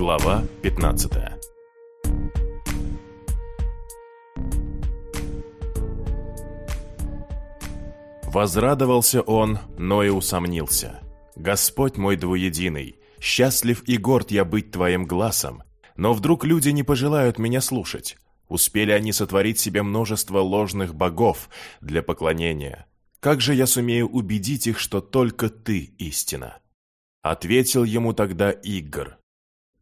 Глава 15 Возрадовался он, но и усомнился. «Господь мой двуединый, счастлив и горд я быть твоим глазом, но вдруг люди не пожелают меня слушать. Успели они сотворить себе множество ложных богов для поклонения. Как же я сумею убедить их, что только ты истина?» Ответил ему тогда Игор.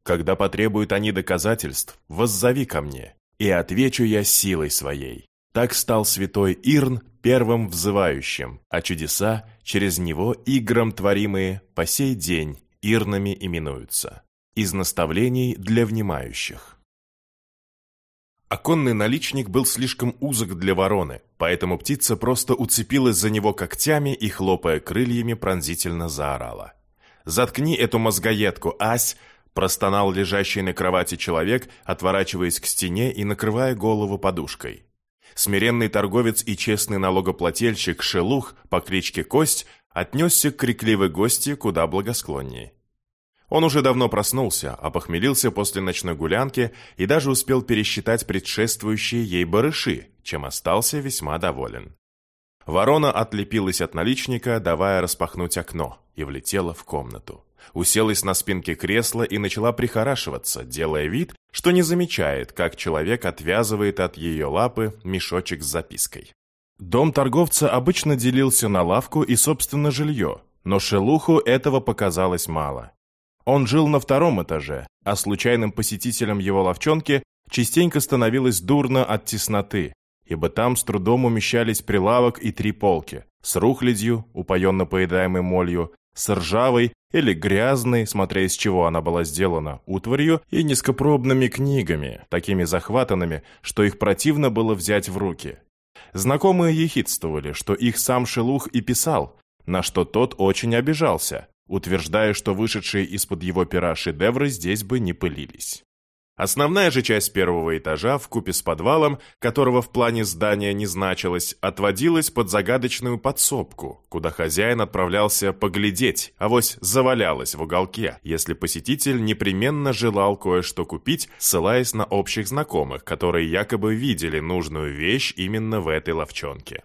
«Когда потребуют они доказательств, воззови ко мне, и отвечу я силой своей». Так стал святой Ирн первым взывающим, а чудеса через него игром творимые по сей день ирнами именуются. Из наставлений для внимающих. Оконный наличник был слишком узок для вороны, поэтому птица просто уцепилась за него когтями и, хлопая крыльями, пронзительно заорала. «Заткни эту мозгоедку, ась!» Простонал лежащий на кровати человек, отворачиваясь к стене и накрывая голову подушкой. Смиренный торговец и честный налогоплательщик Шелух по кличке Кость отнесся к крикливой гости куда благосклоннее. Он уже давно проснулся, опохмелился после ночной гулянки и даже успел пересчитать предшествующие ей барыши, чем остался весьма доволен. Ворона отлепилась от наличника, давая распахнуть окно, и влетела в комнату. Уселась на спинке кресла и начала прихорашиваться, делая вид, что не замечает, как человек отвязывает от ее лапы мешочек с запиской. Дом торговца обычно делился на лавку и, собственно, жилье, но Шелуху этого показалось мало. Он жил на втором этаже, а случайным посетителям его ловчонки частенько становилось дурно от тесноты, ибо там с трудом умещались прилавок и три полки с рухлядью, упоенно поедаемой молью, с ржавой или грязной, смотря из чего она была сделана, утварью и низкопробными книгами, такими захватанными, что их противно было взять в руки. Знакомые ехидствовали, что их сам Шелух и писал, на что тот очень обижался, утверждая, что вышедшие из-под его пера шедевры здесь бы не пылились. Основная же часть первого этажа, в купе с подвалом, которого в плане здания не значилось, отводилась под загадочную подсобку, куда хозяин отправлялся поглядеть, а вось завалялась в уголке, если посетитель непременно желал кое-что купить, ссылаясь на общих знакомых, которые якобы видели нужную вещь именно в этой ловчонке.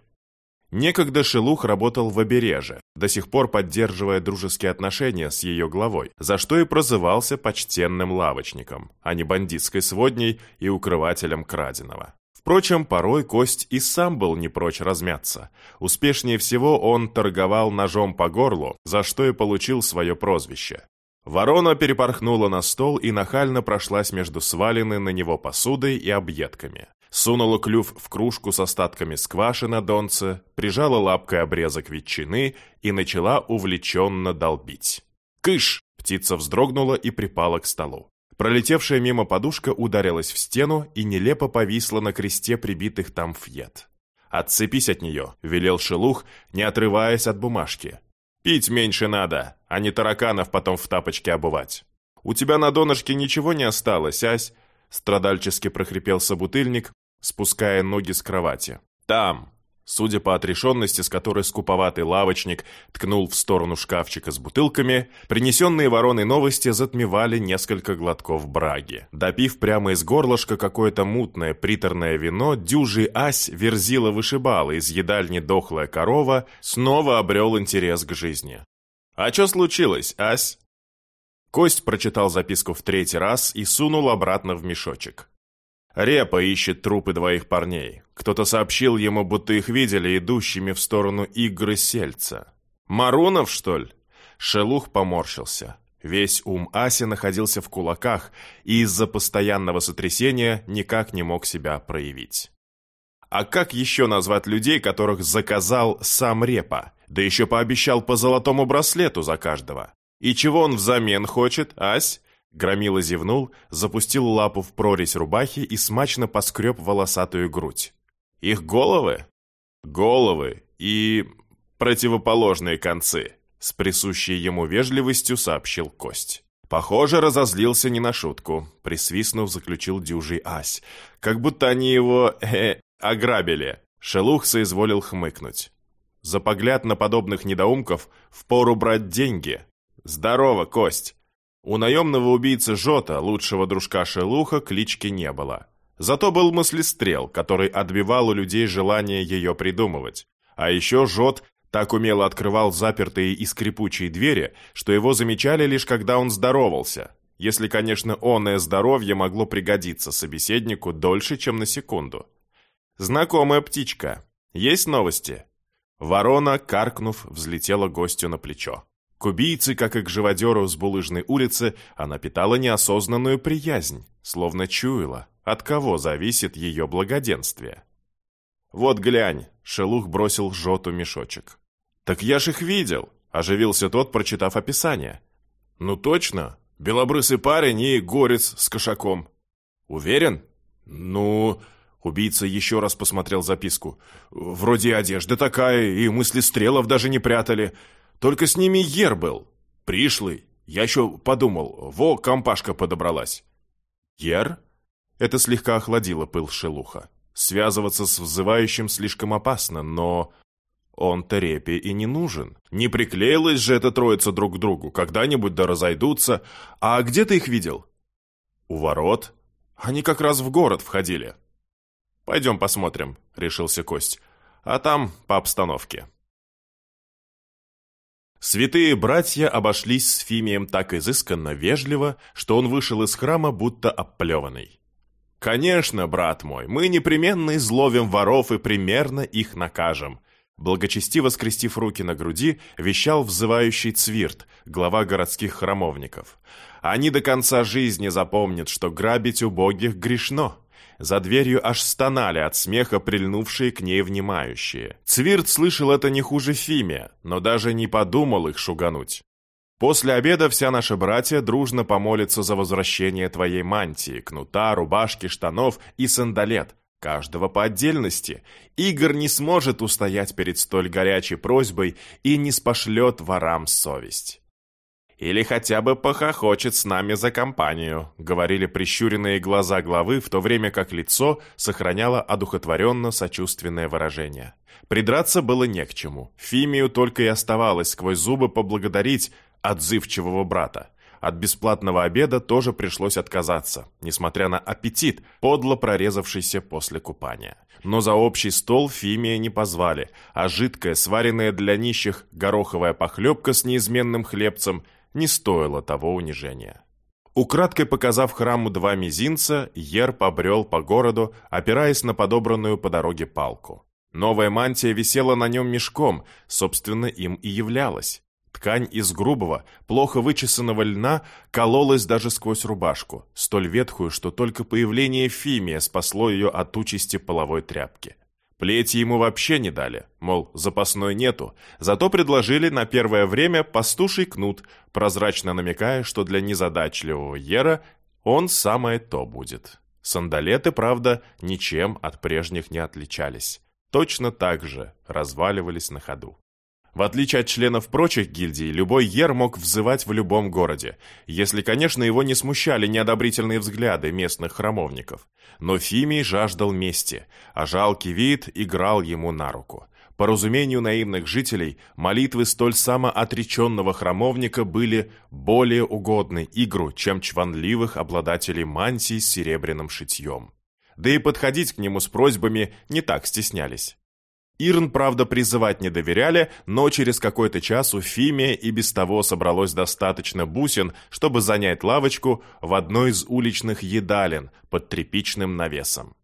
Некогда Шелух работал в обереже, до сих пор поддерживая дружеские отношения с ее главой, за что и прозывался почтенным лавочником, а не бандитской сводней и укрывателем краденого. Впрочем, порой Кость и сам был не прочь размяться. Успешнее всего он торговал ножом по горлу, за что и получил свое прозвище. Ворона перепорхнула на стол и нахально прошлась между сваленной на него посудой и объедками сунула клюв в кружку с остатками скваши на донце, прижала лапкой обрезок ветчины и начала увлеченно долбить. «Кыш!» – птица вздрогнула и припала к столу. Пролетевшая мимо подушка ударилась в стену и нелепо повисла на кресте прибитых там фьет. «Отцепись от нее», – велел Шелух, не отрываясь от бумажки. «Пить меньше надо, а не тараканов потом в тапочке обувать. У тебя на донышке ничего не осталось, ась?» Страдальчески прохрипел собутыльник, спуская ноги с кровати. «Там!» Судя по отрешенности, с которой скуповатый лавочник ткнул в сторону шкафчика с бутылками, принесенные вороной новости затмевали несколько глотков браги. Допив прямо из горлышка какое-то мутное приторное вино, дюжий ась верзила вышибала из едальни дохлая корова, снова обрел интерес к жизни. «А что случилось, ась?» Кость прочитал записку в третий раз и сунул обратно в мешочек. Репа ищет трупы двоих парней. Кто-то сообщил ему, будто их видели идущими в сторону игры сельца. «Марунов, что ли?» Шелух поморщился. Весь ум Аси находился в кулаках и из-за постоянного сотрясения никак не мог себя проявить. А как еще назвать людей, которых заказал сам Репа? Да еще пообещал по золотому браслету за каждого. И чего он взамен хочет, Ась? Громила зевнул, запустил лапу в прорезь рубахи и смачно поскреб волосатую грудь. «Их головы?» «Головы и противоположные концы», с присущей ему вежливостью сообщил Кость. Похоже, разозлился не на шутку, присвистнув, заключил дюжий ась. Как будто они его, э, ограбили. Шелух соизволил хмыкнуть. За погляд на подобных недоумков впору брать деньги. «Здорово, Кость!» У наемного убийцы Жота, лучшего дружка Шелуха, клички не было. Зато был мыслестрел, который отбивал у людей желание ее придумывать. А еще Жот так умело открывал запертые и скрипучие двери, что его замечали лишь когда он здоровался. Если, конечно, онное здоровье могло пригодиться собеседнику дольше, чем на секунду. Знакомая птичка. Есть новости? Ворона, каркнув, взлетела гостю на плечо. К убийце, как и к живодеру с булыжной улицы, она питала неосознанную приязнь, словно чуяла, от кого зависит ее благоденствие. «Вот глянь», — Шелух бросил Жоту мешочек. «Так я ж их видел», — оживился тот, прочитав описание. «Ну точно, белобрысый парень и горец с кошаком». «Уверен?» «Ну...» Убийца еще раз посмотрел записку. «Вроде одежда такая, и мысли стрелов даже не прятали. Только с ними Ер был. Пришлый. Я еще подумал, во, компашка подобралась». «Ер?» Это слегка охладило пыл Шелуха. Связываться с взывающим слишком опасно, но... Он-то репе и не нужен. Не приклеилась же эта троица друг к другу. Когда-нибудь да разойдутся. А где ты их видел? У ворот. Они как раз в город входили. Пойдем посмотрим, решился Кость. А там по обстановке. Святые братья обошлись с Фимием так изысканно вежливо, что он вышел из храма будто обплеванный. «Конечно, брат мой, мы непременно изловим воров и примерно их накажем», Благочестиво скрестив руки на груди, вещал взывающий Цвирт, глава городских храмовников. «Они до конца жизни запомнят, что грабить убогих грешно». За дверью аж стонали от смеха прильнувшие к ней внимающие. Цвирт слышал это не хуже Фимия, но даже не подумал их шугануть. После обеда вся наша братья дружно помолится за возвращение твоей мантии, кнута, рубашки, штанов и сандалет, каждого по отдельности. Игорь не сможет устоять перед столь горячей просьбой и не спошлет ворам совесть. «Или хотя бы похохочет с нами за компанию», — говорили прищуренные глаза главы, в то время как лицо сохраняло одухотворенно-сочувственное выражение. Придраться было не к чему. Фимию только и оставалось сквозь зубы поблагодарить отзывчивого брата. От бесплатного обеда тоже пришлось отказаться, несмотря на аппетит, подло прорезавшийся после купания. Но за общий стол Фимия не позвали, а жидкая, сваренная для нищих гороховая похлебка с неизменным хлебцем не стоила того унижения. Украдкой показав храму два мизинца, Ер побрел по городу, опираясь на подобранную по дороге палку. Новая мантия висела на нем мешком, собственно, им и являлась. Ткань из грубого, плохо вычесанного льна кололась даже сквозь рубашку, столь ветхую, что только появление Фимия спасло ее от участи половой тряпки. Плети ему вообще не дали, мол, запасной нету, зато предложили на первое время пастуший кнут, прозрачно намекая, что для незадачливого Ера он самое то будет. Сандалеты, правда, ничем от прежних не отличались. Точно так же разваливались на ходу. В отличие от членов прочих гильдий, любой ер мог взывать в любом городе, если, конечно, его не смущали неодобрительные взгляды местных храмовников. Но Фимий жаждал мести, а жалкий вид играл ему на руку. По разумению наивных жителей, молитвы столь самоотреченного храмовника были более угодны игру, чем чванливых обладателей мантий с серебряным шитьем. Да и подходить к нему с просьбами не так стеснялись. Ирн, правда, призывать не доверяли, но через какой-то час у Фимия и без того собралось достаточно бусин, чтобы занять лавочку в одной из уличных едалин под тряпичным навесом.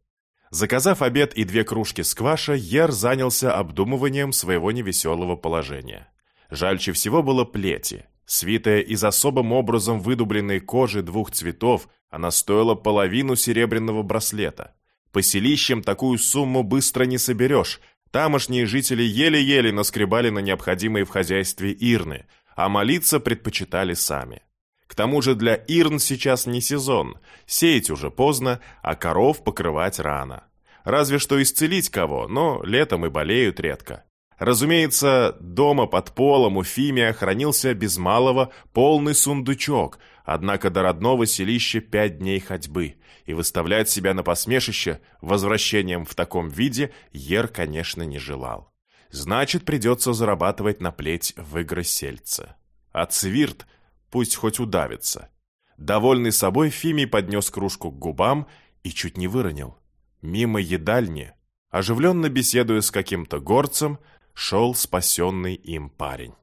Заказав обед и две кружки скваша, Ер занялся обдумыванием своего невеселого положения. Жальче всего было плети. Свитая из особым образом выдубленной кожи двух цветов, она стоила половину серебряного браслета. По селищам такую сумму быстро не соберешь, Тамошние жители еле-еле наскребали на необходимые в хозяйстве ирны, а молиться предпочитали сами. К тому же для ирн сейчас не сезон, сеять уже поздно, а коров покрывать рано. Разве что исцелить кого, но летом и болеют редко. Разумеется, дома под полом у Фимия хранился без малого полный сундучок, однако до родного селища пять дней ходьбы, и выставлять себя на посмешище возвращением в таком виде Ер, конечно, не желал. Значит, придется зарабатывать на плеть в игры сельца. А Цвирт пусть хоть удавится. Довольный собой, Фимий поднес кружку к губам и чуть не выронил. Мимо едальни, оживленно беседуя с каким-то горцем, шел спасенный им парень.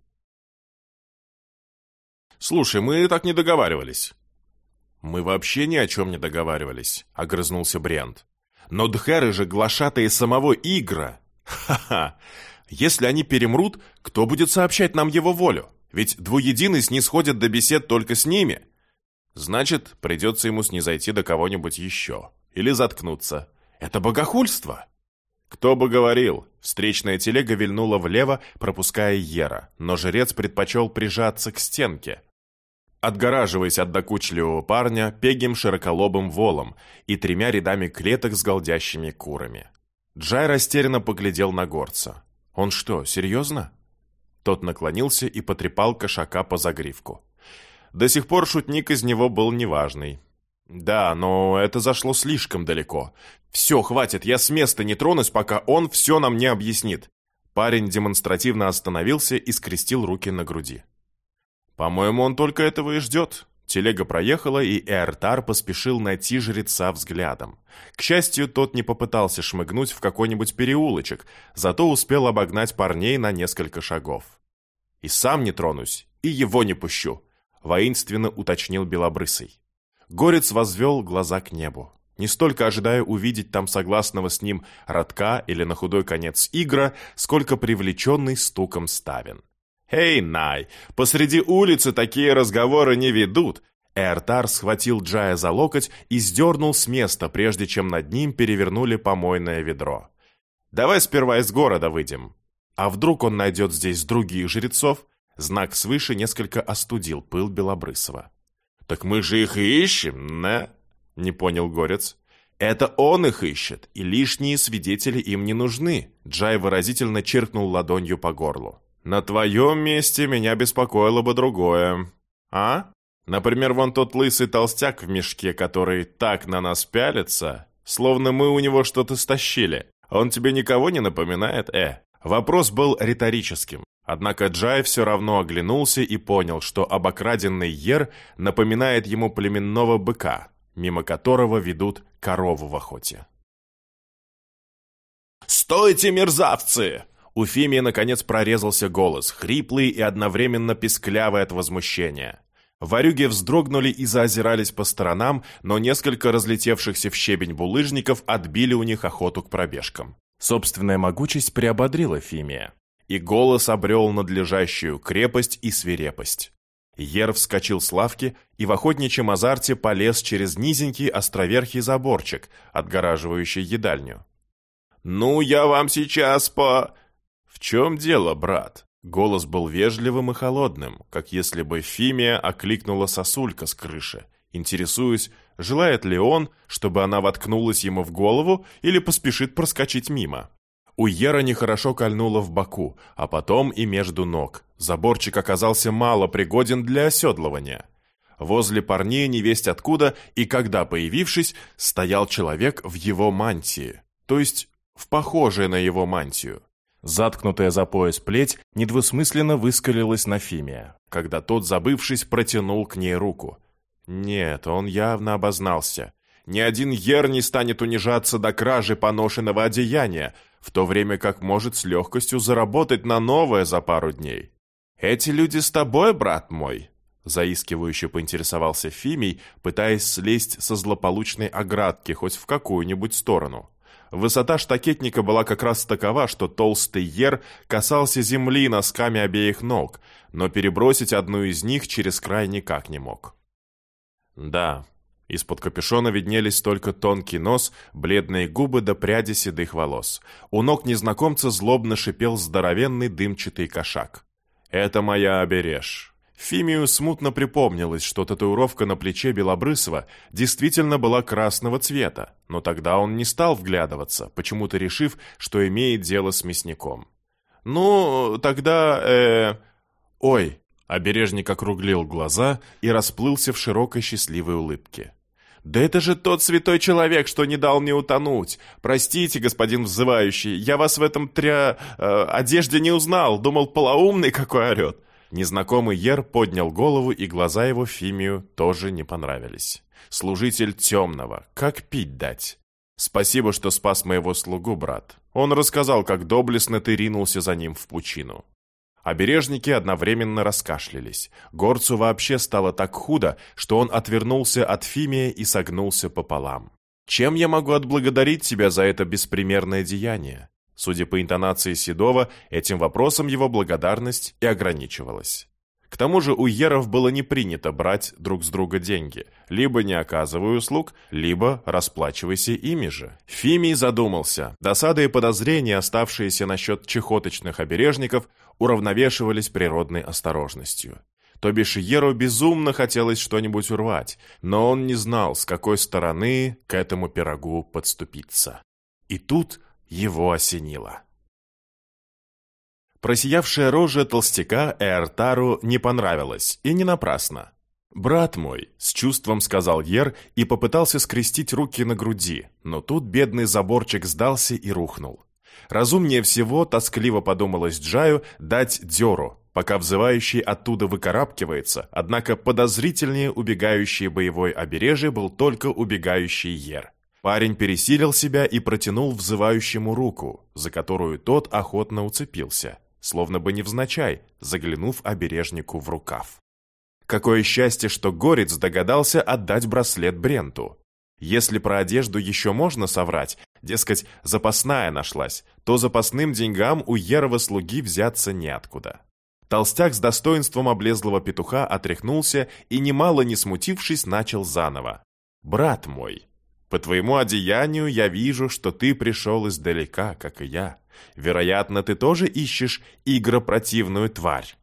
«Слушай, мы так не договаривались». «Мы вообще ни о чем не договаривались», — огрызнулся Брент. «Но Дхеры же глашатые самого Игра. Ха-ха! Если они перемрут, кто будет сообщать нам его волю? Ведь двуединый снисходит до бесед только с ними. Значит, придется ему снизойти до кого-нибудь еще. Или заткнуться. Это богохульство!» Кто бы говорил, встречная телега вильнула влево, пропуская Ера, но жрец предпочел прижаться к стенке, отгораживаясь от докучливого парня пегим широколобым волом и тремя рядами клеток с голдящими курами. Джай растерянно поглядел на горца. «Он что, серьезно?» Тот наклонился и потрепал кошака по загривку. До сих пор шутник из него был неважный. «Да, но это зашло слишком далеко. Все, хватит, я с места не тронусь, пока он все нам не объяснит». Парень демонстративно остановился и скрестил руки на груди. По-моему, он только этого и ждет. Телега проехала, и Эртар поспешил найти жреца взглядом. К счастью, тот не попытался шмыгнуть в какой-нибудь переулочек, зато успел обогнать парней на несколько шагов. «И сам не тронусь, и его не пущу», — воинственно уточнил Белобрысый. Горец возвел глаза к небу, не столько ожидая увидеть там согласного с ним родка или на худой конец игра, сколько привлеченный стуком ставен. «Эй, Най, посреди улицы такие разговоры не ведут!» Эртар схватил Джая за локоть и сдернул с места, прежде чем над ним перевернули помойное ведро. «Давай сперва из города выйдем. А вдруг он найдет здесь других жрецов?» Знак свыше несколько остудил пыл Белобрысова. «Так мы же их и ищем, не?» — не понял Горец. «Это он их ищет, и лишние свидетели им не нужны», — Джай выразительно черкнул ладонью по горлу. На твоем месте меня беспокоило бы другое. А? Например, вон тот лысый толстяк в мешке, который так на нас пялится, словно мы у него что-то стащили. Он тебе никого не напоминает, э? Вопрос был риторическим. Однако Джай все равно оглянулся и понял, что обокраденный Ер напоминает ему племенного быка, мимо которого ведут корову в охоте. «Стойте, мерзавцы!» У Фимии, наконец, прорезался голос, хриплый и одновременно писклявый от возмущения. Варюги вздрогнули и заозирались по сторонам, но несколько разлетевшихся в щебень булыжников отбили у них охоту к пробежкам. Собственная могучесть приободрила Фимия, и голос обрел надлежащую крепость и свирепость. Ер вскочил с лавки и в охотничьем азарте полез через низенький островерхий заборчик, отгораживающий едальню. «Ну, я вам сейчас по...» «В чем дело, брат?» Голос был вежливым и холодным, как если бы Фимия окликнула сосулька с крыши, интересуясь, желает ли он, чтобы она воткнулась ему в голову или поспешит проскочить мимо. У Ера нехорошо кольнуло в боку, а потом и между ног. Заборчик оказался мало пригоден для оседлывания. Возле парней невесть откуда, и когда появившись, стоял человек в его мантии, то есть в похожей на его мантию. Заткнутая за пояс плеть недвусмысленно выскалилась на Фимия, когда тот, забывшись, протянул к ней руку. Нет, он явно обознался. Ни один ер не станет унижаться до кражи поношенного одеяния, в то время как может с легкостью заработать на новое за пару дней. «Эти люди с тобой, брат мой?» Заискивающе поинтересовался Фимий, пытаясь слезть со злополучной оградки хоть в какую-нибудь сторону. Высота штакетника была как раз такова, что толстый ер касался земли носками обеих ног, но перебросить одну из них через край никак не мог. Да, из-под капюшона виднелись только тонкий нос, бледные губы до да пряди седых волос. У ног незнакомца злобно шипел здоровенный дымчатый кошак. «Это моя обережь. Фимию смутно припомнилось, что татуировка на плече Белобрысова действительно была красного цвета, но тогда он не стал вглядываться, почему-то решив, что имеет дело с мясником. «Ну, тогда... э Ой!» Обережник округлил глаза и расплылся в широкой счастливой улыбке. «Да это же тот святой человек, что не дал мне утонуть! Простите, господин взывающий, я вас в этом тря... Э, одежде не узнал, думал, полоумный какой орет!» Незнакомый Ер поднял голову, и глаза его Фимию тоже не понравились. «Служитель темного, как пить дать?» «Спасибо, что спас моего слугу, брат. Он рассказал, как доблестно ты ринулся за ним в пучину». Обережники одновременно раскашлялись. Горцу вообще стало так худо, что он отвернулся от Фимия и согнулся пополам. «Чем я могу отблагодарить тебя за это беспримерное деяние?» Судя по интонации Седова, этим вопросом его благодарность и ограничивалась. К тому же у еров было не принято брать друг с друга деньги. Либо не оказывай услуг, либо расплачивайся ими же. Фимий задумался. Досады и подозрения, оставшиеся насчет чехоточных обережников, уравновешивались природной осторожностью. То бишь Еру безумно хотелось что-нибудь урвать, но он не знал, с какой стороны к этому пирогу подступиться. И тут его осенило. Просиявшая рожа толстяка Эртару не понравилась, и не напрасно. «Брат мой», — с чувством сказал Ер и попытался скрестить руки на груди, но тут бедный заборчик сдался и рухнул. Разумнее всего, тоскливо подумалось Джаю, дать дёру, пока взывающий оттуда выкарабкивается, однако подозрительнее убегающий боевой обережье был только убегающий Ер. Парень пересилил себя и протянул взывающему руку, за которую тот охотно уцепился, словно бы невзначай, заглянув обережнику в рукав. Какое счастье, что Горец догадался отдать браслет Бренту. Если про одежду еще можно соврать, дескать, запасная нашлась, то запасным деньгам у Ерова слуги взяться неоткуда. Толстяк с достоинством облезлого петуха отряхнулся и, немало не смутившись, начал заново. «Брат мой, по твоему одеянию я вижу, что ты пришел издалека, как и я. Вероятно, ты тоже ищешь игропротивную тварь».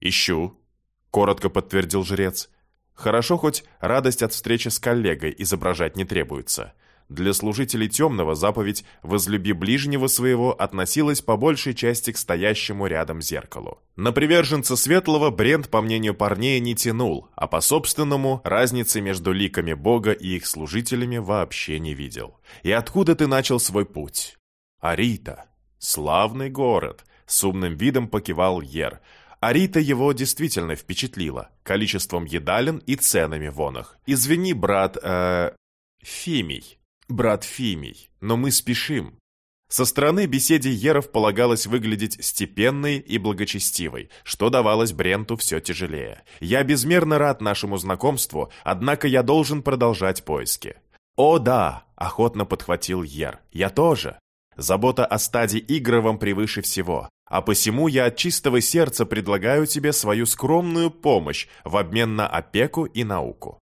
«Ищу», — коротко подтвердил жрец. «Хорошо, хоть радость от встречи с коллегой изображать не требуется. Для служителей темного заповедь «возлюби ближнего своего» относилась по большей части к стоящему рядом зеркалу. На приверженца светлого Брент, по мнению парней, не тянул, а по собственному разницы между ликами Бога и их служителями вообще не видел. И откуда ты начал свой путь? Арита. Славный город. С умным видом покивал Ер. Арита его действительно впечатлила. Количеством едалин и ценами в Извини, брат, э, Фимий брат Фимий, но мы спешим». Со стороны беседе Еров полагалось выглядеть степенной и благочестивой, что давалось Бренту все тяжелее. «Я безмерно рад нашему знакомству, однако я должен продолжать поиски». «О да!» – охотно подхватил Ер. «Я тоже. Забота о стаде Игровом превыше всего, а посему я от чистого сердца предлагаю тебе свою скромную помощь в обмен на опеку и науку».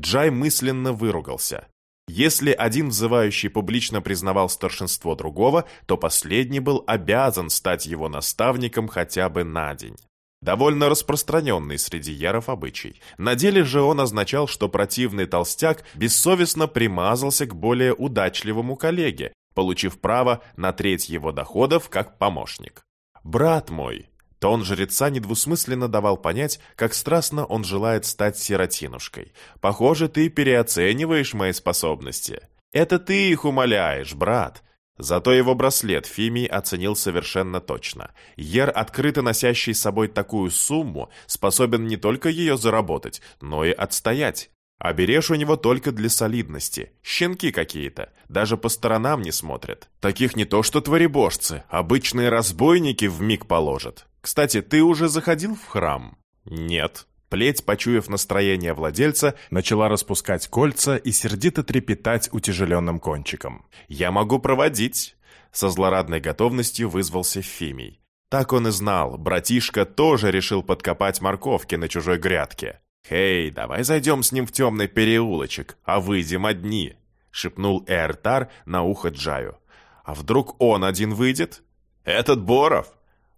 Джай мысленно выругался. Если один взывающий публично признавал старшинство другого, то последний был обязан стать его наставником хотя бы на день. Довольно распространенный среди яров обычай. На деле же он означал, что противный толстяк бессовестно примазался к более удачливому коллеге, получив право на треть его доходов как помощник. «Брат мой», Тон жреца недвусмысленно давал понять, как страстно он желает стать сиротинушкой. «Похоже, ты переоцениваешь мои способности. Это ты их умоляешь, брат». Зато его браслет Фимий оценил совершенно точно. Ер, открыто носящий с собой такую сумму, способен не только ее заработать, но и отстоять. А берешь у него только для солидности. Щенки какие-то. Даже по сторонам не смотрят. Таких не то что творебожцы. Обычные разбойники в миг положат. Кстати, ты уже заходил в храм? Нет. Плеть, почуяв настроение владельца, начала распускать кольца и сердито трепетать утяжеленным кончиком. «Я могу проводить!» Со злорадной готовностью вызвался Фимий. Так он и знал, братишка тоже решил подкопать морковки на чужой грядке. «Хей, давай зайдем с ним в темный переулочек, а выйдем одни», — шепнул Эртар на ухо Джаю. «А вдруг он один выйдет?» «Этот Боров!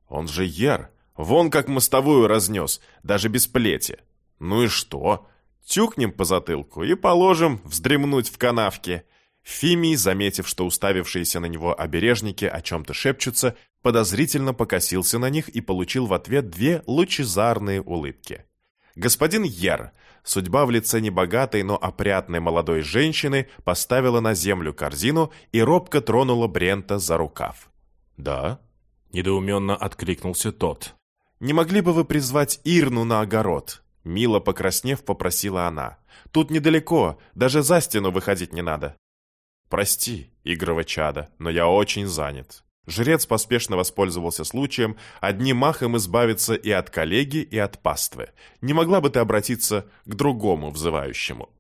Он же Ер, вон как мостовую разнес, даже без плети. Ну и что? Тюкнем по затылку и положим вздремнуть в канавке». Фимий, заметив, что уставившиеся на него обережники о чем-то шепчутся, подозрительно покосился на них и получил в ответ две лучезарные улыбки. Господин Ер, судьба в лице небогатой, но опрятной молодой женщины поставила на землю корзину и робко тронула Брента за рукав. «Да?» – недоуменно откликнулся тот. не могли бы вы призвать Ирну на огород?» Мило покраснев, попросила она. «Тут недалеко, даже за стену выходить не надо». «Прости, игрово чада, но я очень занят». Жрец поспешно воспользовался случаем одним махом избавиться и от коллеги, и от паствы. Не могла бы ты обратиться к другому взывающему?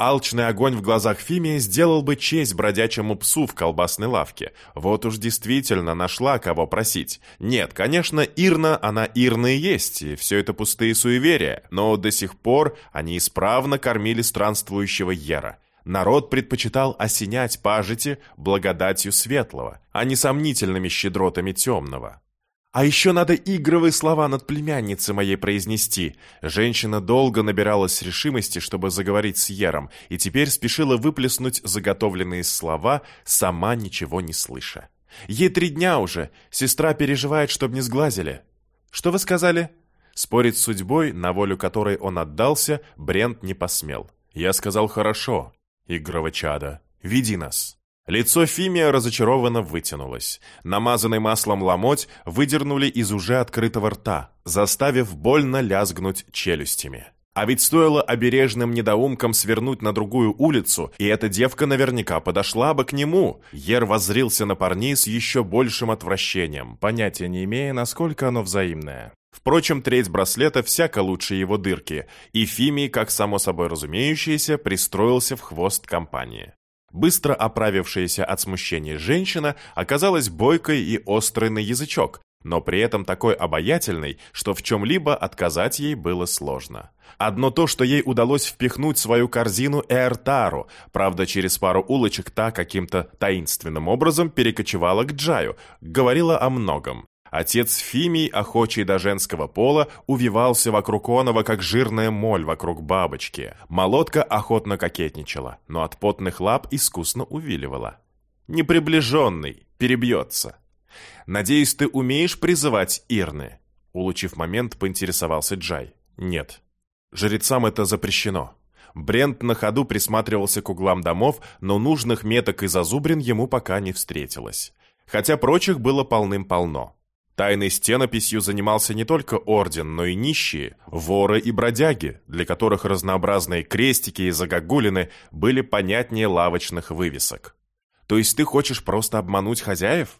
Алчный огонь в глазах Фимии сделал бы честь бродячему псу в колбасной лавке. Вот уж действительно нашла кого просить. Нет, конечно, Ирна, она Ирна и есть, и все это пустые суеверия, но до сих пор они исправно кормили странствующего Ера. Народ предпочитал осенять пажити благодатью светлого, а не сомнительными щедротами темного. А еще надо игровые слова над племянницей моей произнести. Женщина долго набиралась решимости, чтобы заговорить с Ером, и теперь спешила выплеснуть заготовленные слова, сама ничего не слыша. Ей три дня уже, сестра переживает, чтоб не сглазили. Что вы сказали? Спорить с судьбой, на волю которой он отдался, Брент не посмел. Я сказал «хорошо», игрово чада, веди нас». Лицо Фимия разочарованно вытянулось. Намазанный маслом ломоть выдернули из уже открытого рта, заставив больно лязгнуть челюстями. А ведь стоило обережным недоумкам свернуть на другую улицу, и эта девка наверняка подошла бы к нему. Ер воззрился на парней с еще большим отвращением, понятия не имея, насколько оно взаимное. Впрочем, треть браслета всяко лучше его дырки, и Фимий, как само собой разумеющееся, пристроился в хвост компании. Быстро оправившаяся от смущения женщина оказалась бойкой и острой на язычок, но при этом такой обаятельной, что в чем-либо отказать ей было сложно. Одно то, что ей удалось впихнуть свою корзину Эртару, правда, через пару улочек та каким-то таинственным образом перекочевала к Джаю, говорила о многом. Отец Фимий, охочий до женского пола, увивался вокруг Онова, как жирная моль вокруг бабочки. Молотка охотно кокетничала, но от потных лап искусно увиливала. «Неприближенный, перебьется». «Надеюсь, ты умеешь призывать Ирны?» Улучив момент, поинтересовался Джай. «Нет. Жрецам это запрещено». Брент на ходу присматривался к углам домов, но нужных меток и зазубрин ему пока не встретилось. Хотя прочих было полным-полно. Тайной стенописью занимался не только орден, но и нищие, воры и бродяги, для которых разнообразные крестики и загогулины были понятнее лавочных вывесок. То есть ты хочешь просто обмануть хозяев?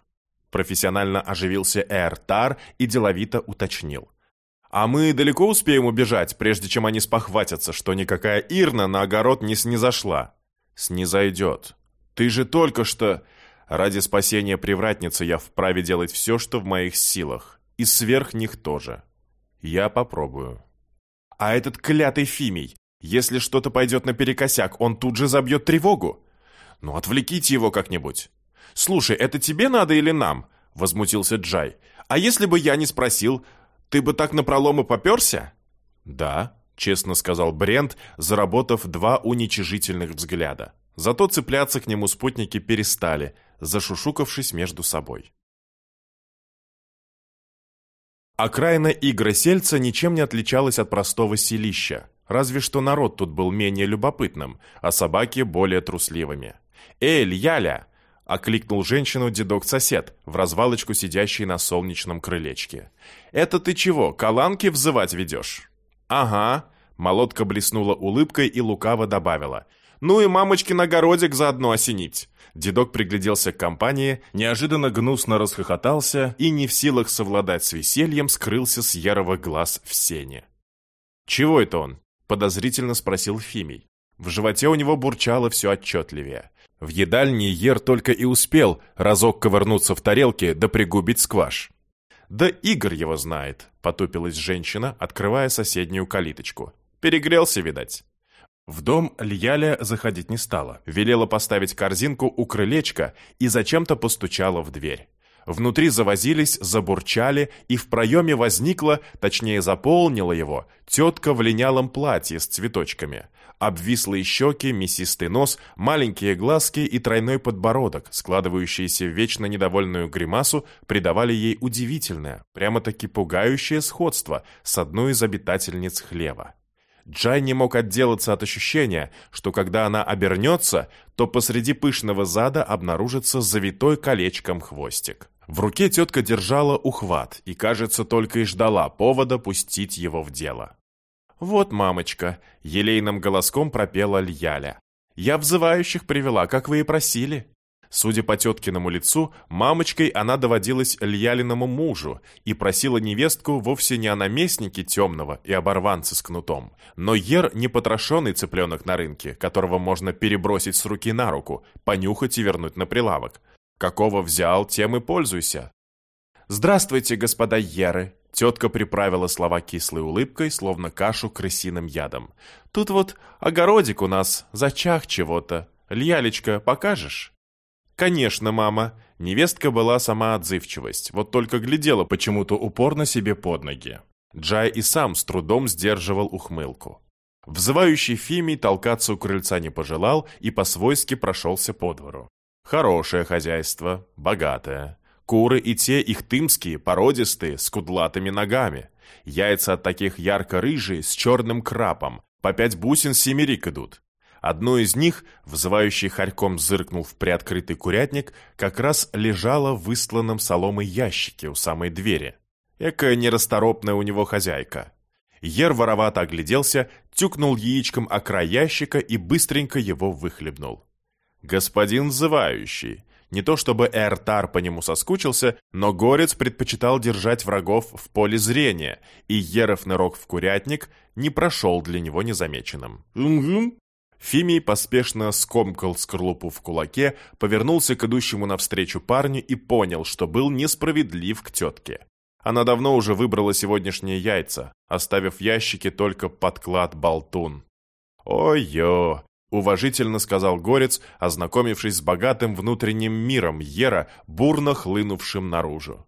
Профессионально оживился Эртар и деловито уточнил. А мы далеко успеем убежать, прежде чем они спохватятся, что никакая Ирна на огород не снизошла? Снизойдет. Ты же только что... Ради спасения привратницы я вправе делать все, что в моих силах. И сверх них тоже. Я попробую. А этот клятый Фимий, если что-то пойдет наперекосяк, он тут же забьет тревогу. Ну, отвлеките его как-нибудь. Слушай, это тебе надо или нам? Возмутился Джай. А если бы я не спросил, ты бы так напролом и поперся? Да, честно сказал Брент, заработав два уничижительных взгляда. Зато цепляться к нему спутники перестали – зашушукавшись между собой. Окраина Игросельца ничем не отличалась от простого селища, разве что народ тут был менее любопытным, а собаки более трусливыми. «Эль, Яля!» — окликнул женщину дедок-сосед, в развалочку сидящий на солнечном крылечке. «Это ты чего, каланки взывать ведешь?» «Ага», — молотка блеснула улыбкой и лукаво добавила. «Ну и мамочки на городик заодно осенить. Дедок пригляделся к компании, неожиданно гнусно расхохотался и, не в силах совладать с весельем, скрылся с яровых глаз в сене. «Чего это он?» – подозрительно спросил Фимий. В животе у него бурчало все отчетливее. В едальне Ер только и успел разок ковырнуться в тарелке да пригубить скваш. «Да Игорь его знает», — потупилась женщина, открывая соседнюю калиточку. «Перегрелся, видать». В дом Льяля заходить не стала, велела поставить корзинку у крылечка и зачем-то постучала в дверь. Внутри завозились, забурчали, и в проеме возникла, точнее заполнила его, тетка в линялом платье с цветочками. Обвислые щеки, мясистый нос, маленькие глазки и тройной подбородок, складывающиеся в вечно недовольную гримасу, придавали ей удивительное, прямо-таки пугающее сходство с одной из обитательниц хлева. Джай не мог отделаться от ощущения, что когда она обернется, то посреди пышного зада обнаружится завитой колечком хвостик. В руке тетка держала ухват и, кажется, только и ждала повода пустить его в дело. «Вот, мамочка», — елейным голоском пропела Льяля. «Я взывающих привела, как вы и просили». Судя по теткиному лицу, мамочкой она доводилась Льялиному мужу и просила невестку вовсе не о наместнике темного и оборванце с кнутом, но ер непотрошенный цыпленок на рынке, которого можно перебросить с руки на руку, понюхать и вернуть на прилавок. Какого взял, тем и пользуйся. «Здравствуйте, господа еры!» Тетка приправила слова кислой улыбкой, словно кашу крысиным ядом. «Тут вот огородик у нас, зачах чего-то. Льялечка, покажешь?» «Конечно, мама». Невестка была сама отзывчивость, вот только глядела почему-то упорно себе под ноги. Джай и сам с трудом сдерживал ухмылку. Взывающий Фимий толкаться у крыльца не пожелал и по-свойски прошелся по двору. Хорошее хозяйство, богатое. Куры и те их тымские, породистые, с кудлатыми ногами. Яйца от таких ярко-рыжие, с черным крапом. По пять бусин семерик идут. Одно из них, взывающий хорьком зыркнул в приоткрытый курятник, как раз лежало в выстланном соломой ящике у самой двери. Экая нерасторопная у него хозяйка. Ер воровато огляделся, тюкнул яичком о край ящика и быстренько его выхлебнул. «Господин взывающий!» Не то чтобы Эртар по нему соскучился, но Горец предпочитал держать врагов в поле зрения, и Еров нырок в курятник не прошел для него незамеченным. «Угу», Фимий поспешно скомкал скорлупу в кулаке, повернулся к идущему навстречу парню и понял, что был несправедлив к тетке. Она давно уже выбрала сегодняшние яйца, оставив в ящике только подклад болтун. «Ой-ё!» — уважительно сказал Горец, ознакомившись с богатым внутренним миром Ера, бурно хлынувшим наружу.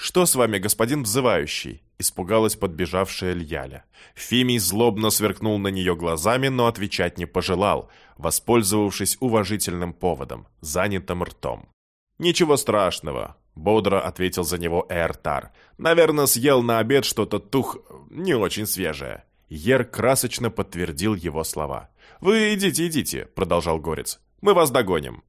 «Что с вами, господин взывающий?» — испугалась подбежавшая Льяля. Фимий злобно сверкнул на нее глазами, но отвечать не пожелал, воспользовавшись уважительным поводом, занятым ртом. «Ничего страшного», — бодро ответил за него Эртар. «Наверное, съел на обед что-то тух... не очень свежее». Ер красочно подтвердил его слова. «Вы идите, идите», — продолжал Горец. «Мы вас догоним».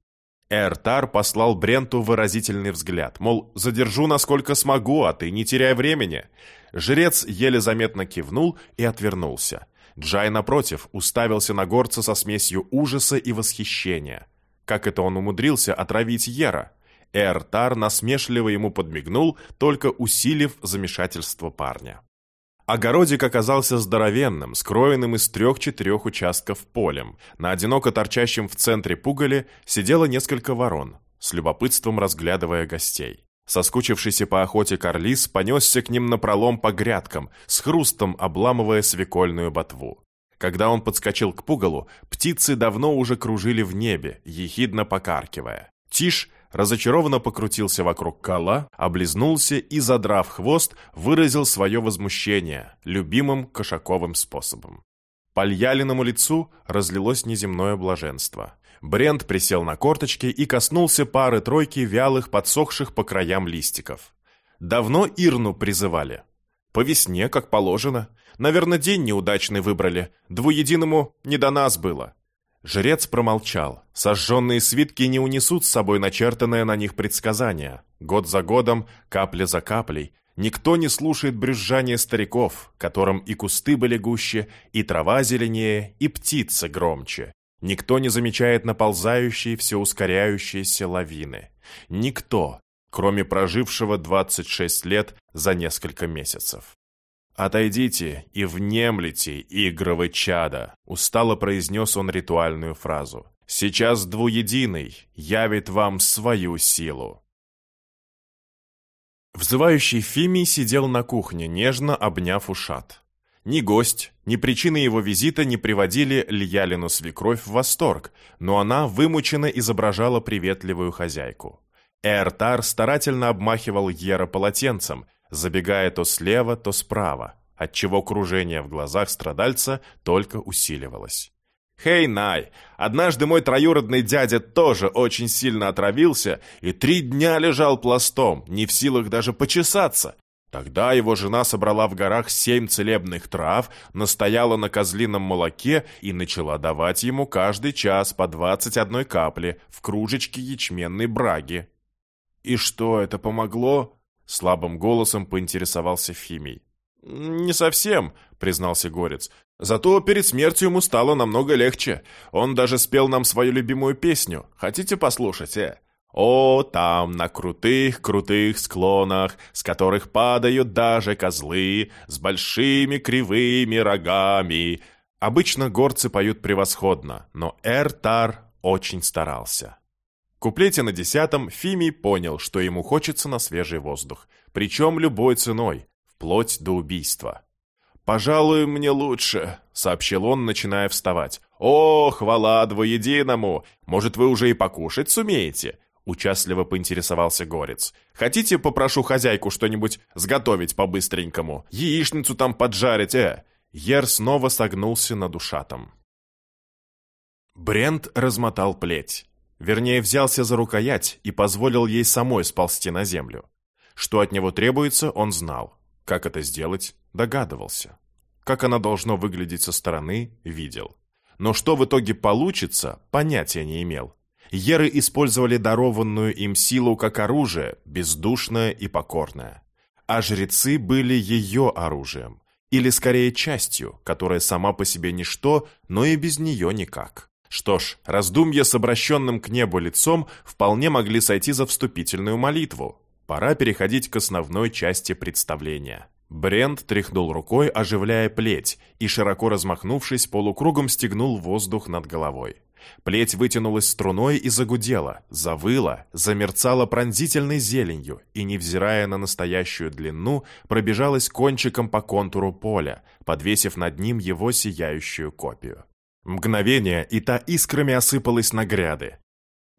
Эртар послал Бренту выразительный взгляд, мол, задержу насколько смогу, а ты не теряй времени. Жрец еле заметно кивнул и отвернулся. Джай, напротив, уставился на горца со смесью ужаса и восхищения. Как это он умудрился отравить Ера? Эртар насмешливо ему подмигнул, только усилив замешательство парня. Огородик оказался здоровенным, скроенным из трех-четырех участков полем. На одиноко торчащем в центре пугале сидело несколько ворон, с любопытством разглядывая гостей. Соскучившийся по охоте карлис понесся к ним напролом по грядкам, с хрустом обламывая свекольную ботву. Когда он подскочил к пугалу, птицы давно уже кружили в небе, ехидно покаркивая. Тишь разочарованно покрутился вокруг кола, облизнулся и, задрав хвост, выразил свое возмущение любимым кошаковым способом. По льялиному лицу разлилось неземное блаженство. Брент присел на корточки и коснулся пары-тройки вялых, подсохших по краям листиков. Давно Ирну призывали. По весне, как положено. Наверное, день неудачный выбрали. Двуединому не до нас было. Жрец промолчал. Сожженные свитки не унесут с собой начертанное на них предсказание. Год за годом, капля за каплей. Никто не слушает брюзжания стариков, которым и кусты были гуще, и трава зеленее, и птицы громче. Никто не замечает наползающие, все ускоряющиеся лавины. Никто, кроме прожившего 26 лет за несколько месяцев. «Отойдите и внемлите, игровы чада», — устало произнес он ритуальную фразу. «Сейчас двуединый явит вам свою силу». Взывающий Фимий сидел на кухне, нежно обняв ушат. Ни гость, ни причины его визита не приводили Льялину свекровь в восторг, но она вымученно изображала приветливую хозяйку. Эртар старательно обмахивал Ера полотенцем, забегая то слева, то справа, отчего кружение в глазах страдальца только усиливалось. «Хей, Най, однажды мой троюродный дядя тоже очень сильно отравился и три дня лежал пластом, не в силах даже почесаться. Тогда его жена собрала в горах семь целебных трав, настояла на козлином молоке и начала давать ему каждый час по двадцать одной капли в кружечке ячменной браги. «И что, это помогло?» Слабым голосом поинтересовался Фимий. «Не совсем», — признался Горец. «Зато перед смертью ему стало намного легче. Он даже спел нам свою любимую песню. Хотите послушать, э?» «О, там, на крутых-крутых склонах, с которых падают даже козлы, с большими кривыми рогами». Обычно горцы поют превосходно, но Эртар очень старался. Куплете на десятом Фимий понял, что ему хочется на свежий воздух, причем любой ценой, вплоть до убийства. «Пожалуй, мне лучше», — сообщил он, начиная вставать. «О, хвала двоединому! Может, вы уже и покушать сумеете?» Участливо поинтересовался Горец. «Хотите, попрошу хозяйку что-нибудь сготовить по-быстренькому? Яичницу там поджарить, э?» Ер снова согнулся над ушатом. Брент размотал плеть. Вернее, взялся за рукоять и позволил ей самой сползти на землю. Что от него требуется, он знал. Как это сделать, догадывался. Как она должно выглядеть со стороны, видел. Но что в итоге получится, понятия не имел. Еры использовали дарованную им силу как оружие, бездушное и покорное. А жрецы были ее оружием, или скорее частью, которая сама по себе ничто, но и без нее никак. Что ж, раздумья с обращенным к небу лицом вполне могли сойти за вступительную молитву. Пора переходить к основной части представления. Брент тряхнул рукой, оживляя плеть, и, широко размахнувшись, полукругом стегнул воздух над головой. Плеть вытянулась струной и загудела, завыла, замерцала пронзительной зеленью и, невзирая на настоящую длину, пробежалась кончиком по контуру поля, подвесив над ним его сияющую копию. Мгновение, и та искрами осыпалась на гряды.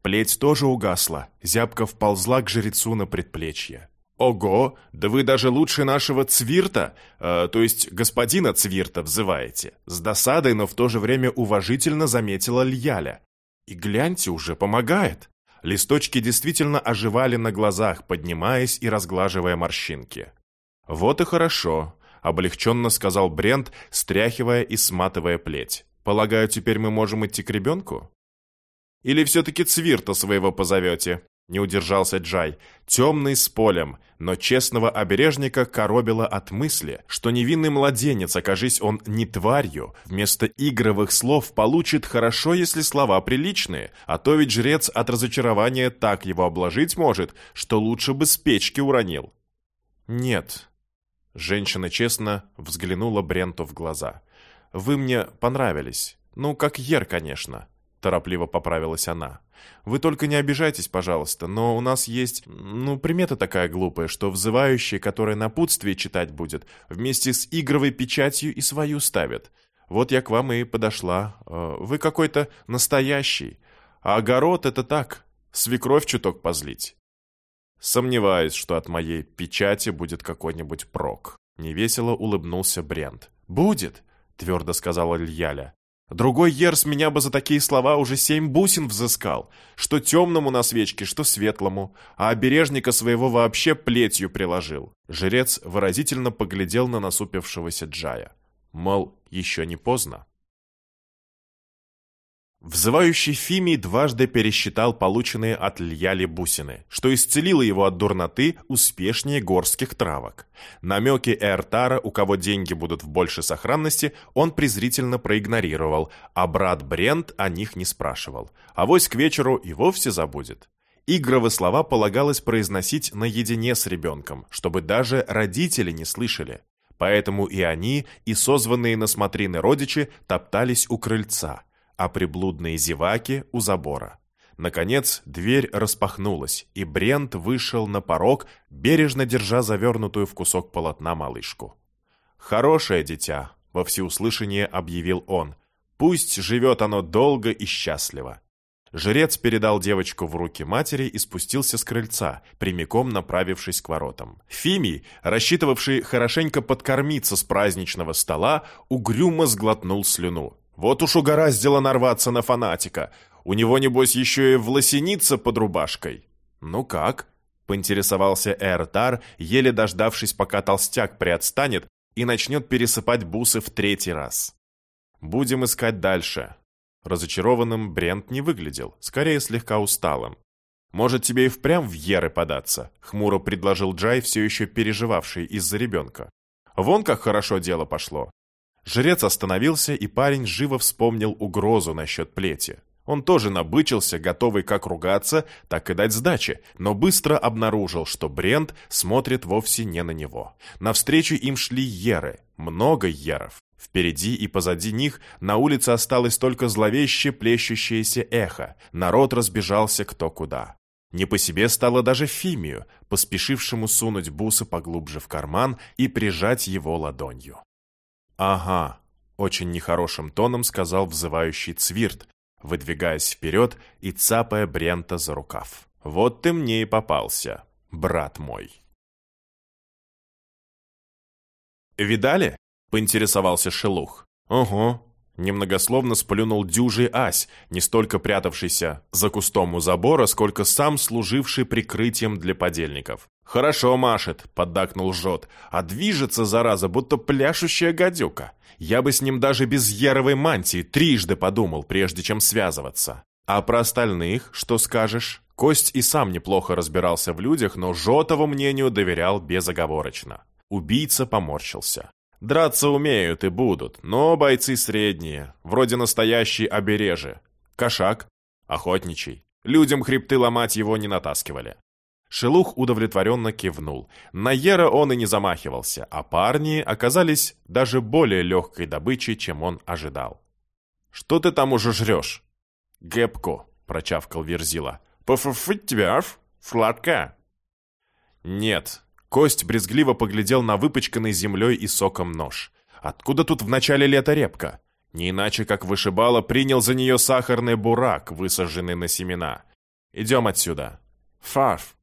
Плеть тоже угасла, зябко вползла к жрецу на предплечье. «Ого, да вы даже лучше нашего Цвирта, э, то есть господина Цвирта, взываете!» С досадой, но в то же время уважительно заметила Льяля. «И гляньте, уже помогает!» Листочки действительно оживали на глазах, поднимаясь и разглаживая морщинки. «Вот и хорошо», — облегченно сказал Брент, стряхивая и сматывая плеть. Полагаю, теперь мы можем идти к ребенку? Или все-таки Цвирта своего позовете? Не удержался Джай. Темный с полем, но честного обережника коробило от мысли, что невинный младенец, окажись он не тварью, вместо игровых слов получит хорошо, если слова приличные, а то ведь жрец от разочарования так его обложить может, что лучше бы с печки уронил. Нет. Женщина честно взглянула Бренту в глаза. Вы мне понравились. Ну, как Ер, конечно», — торопливо поправилась она. «Вы только не обижайтесь, пожалуйста, но у нас есть, ну, примета такая глупая, что взывающий, который напутствие читать будет, вместе с игровой печатью и свою ставит. Вот я к вам и подошла. Э, вы какой-то настоящий. А огород — это так, свекровь чуток позлить». «Сомневаюсь, что от моей печати будет какой-нибудь прок», — невесело улыбнулся Брент. «Будет твердо сказала Льяля. Другой Ерс меня бы за такие слова уже семь бусин взыскал, что темному на свечке, что светлому, а обережника своего вообще плетью приложил. Жрец выразительно поглядел на насупившегося Джая. Мол, еще не поздно. Взывающий Фимий дважды пересчитал полученные от Льяли бусины, что исцелило его от дурноты успешнее горских травок. Намеки Эртара, у кого деньги будут в большей сохранности, он презрительно проигнорировал, а брат Брент о них не спрашивал. А вось к вечеру и вовсе забудет. Игровые слова полагалось произносить наедине с ребенком, чтобы даже родители не слышали. Поэтому и они, и созванные на смотрины родичи топтались у крыльца – а приблудные зеваки у забора. Наконец, дверь распахнулась, и Брент вышел на порог, бережно держа завернутую в кусок полотна малышку. «Хорошее дитя», — во всеуслышание объявил он. «Пусть живет оно долго и счастливо». Жрец передал девочку в руки матери и спустился с крыльца, прямиком направившись к воротам. Фимий, рассчитывавший хорошенько подкормиться с праздничного стола, угрюмо сглотнул слюну. Вот уж угораздило нарваться на фанатика. У него, небось, еще и власеница под рубашкой. Ну как? Поинтересовался Эртар, еле дождавшись, пока толстяк приотстанет и начнет пересыпать бусы в третий раз. Будем искать дальше. Разочарованным Брент не выглядел, скорее слегка усталым. Может, тебе и впрямь в Еры податься?» — хмуро предложил Джай, все еще переживавший из-за ребенка. «Вон как хорошо дело пошло». Жрец остановился, и парень живо вспомнил угрозу насчет плети. Он тоже набычился, готовый как ругаться, так и дать сдачи, но быстро обнаружил, что Брент смотрит вовсе не на него. Навстречу им шли еры, много еров. Впереди и позади них на улице осталось только зловеще плещущееся эхо. Народ разбежался кто куда. Не по себе стало даже Фимию, поспешившему сунуть бусы поглубже в карман и прижать его ладонью. «Ага», — очень нехорошим тоном сказал взывающий Цвирт, выдвигаясь вперед и цапая Брента за рукав. «Вот ты мне и попался, брат мой». «Видали?» — поинтересовался Шелух. «Ого, Немногословно сплюнул дюжий ась, не столько прятавшийся за кустом у забора, сколько сам служивший прикрытием для подельников. «Хорошо машет», — поддакнул Жот, «а движется, зараза, будто пляшущая гадюка. Я бы с ним даже без яровой мантии трижды подумал, прежде чем связываться. А про остальных что скажешь?» Кость и сам неплохо разбирался в людях, но Жотову мнению доверял безоговорочно. Убийца поморщился. Драться умеют и будут, но бойцы средние, вроде настоящие обережи. Кошак, охотничий. Людям хребты ломать его не натаскивали. Шелух удовлетворенно кивнул. На Ера он и не замахивался, а парни оказались даже более легкой добычей, чем он ожидал. «Что ты там уже жрешь?» «Гэпку», — прочавкал Верзила. «Пофуфыть тебя, сладко?» «Нет, Кость брезгливо поглядел на выпачканный землей и соком нож. Откуда тут в начале лета репка? Не иначе, как вышибало, принял за нее сахарный бурак, высаженный на семена. «Идем отсюда». «Фарф».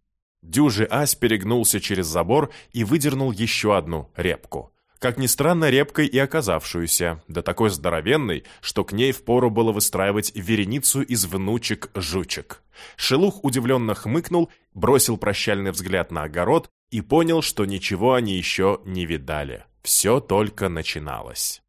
Дюжи Ась перегнулся через забор и выдернул еще одну репку. Как ни странно, репкой и оказавшуюся, да такой здоровенной, что к ней впору было выстраивать вереницу из внучек-жучек. Шелух удивленно хмыкнул, бросил прощальный взгляд на огород и понял, что ничего они еще не видали. Все только начиналось.